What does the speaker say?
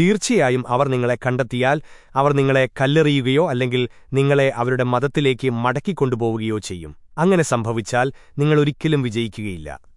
തീർച്ചയായും അവർ നിങ്ങളെ കണ്ടെത്തിയാൽ അവർ നിങ്ങളെ കല്ലെറിയുകയോ അല്ലെങ്കിൽ നിങ്ങളെ അവരുടെ മതത്തിലേക്ക് മടക്കിക്കൊണ്ടുപോവുകയോ ചെയ്യും. അങ്ങനെ സംഭവിച്ചാൽ നിങ്ങളൊരിക്കലും വിജയിക്കുകയില്ല.